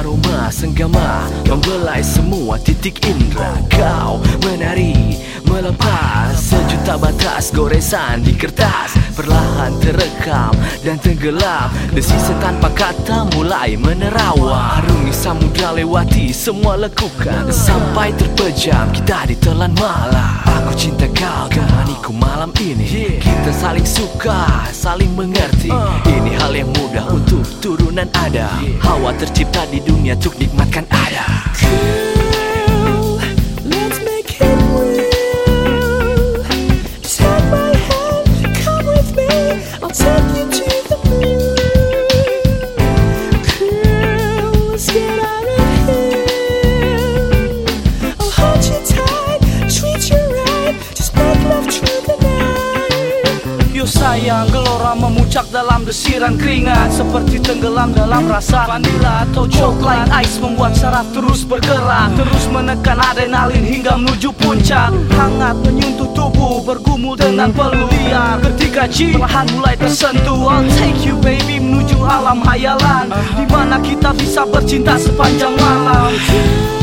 aroma senggama Membelai semua titik indera Kau menari melepas Sejuta batas goresan di kertas. Perlahan terekam dan tenggelam. Desisa tanpa kata mulai menerawang. Arungi samudra lewati semua lekukan. Sampai terpejam kita ditelan malam. Aku cinta kau temaniku malam ini. Kita saling suka, saling mengerti. Ini hal yang mudah untuk turunan ada. Hawa tercipta di dunia untuk nikmatkan ada Sayang, gelora memuncak dalam desiran keringat. Seperti tenggelam dalam rasa vanila atau coklat. Ice membuat saraf terus bergerak Terus menekan adrenalin hingga menuju puncak. Hangat menyentuh tubuh, bergumul dengan peluh liar. Ketika perlahan mulai tersentuh I'll take you baby menuju alam hayalan. Di mana kita bisa bercinta sepanjang malam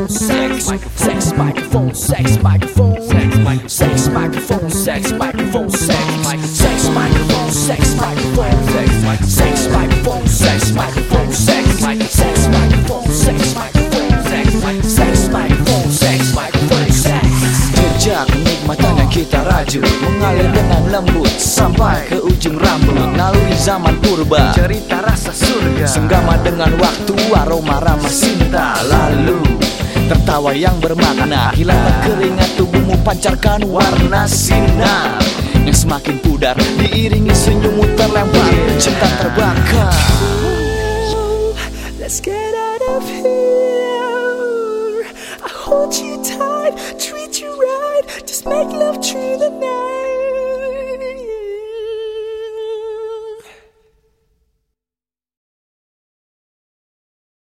microphone, sex sex microphone, sex microphone, sex microphone, sex microphone, sex microphone, sex sex microphone, sex microphone, sex sex microphone, sex microphone, sex sex microphone, sex microphone, sex sex microphone, sex microphone, sex. Jejak kenikmatan yang kita rajut Mengalir dengan lembut Sampai ke ujung rambut. Naluri zaman purba cerita rasa surga. Senggama dengan waktu Aroma ramah cinta Lalu Tertawa yang bermakna Hilangkan keringat tubuhmu Pancarkan warna sinar Yang semakin pudar Diiringi senyummu terlempar Cinta terbakar let's get out of here. I hold you tight, treat you right. Just make love through the night.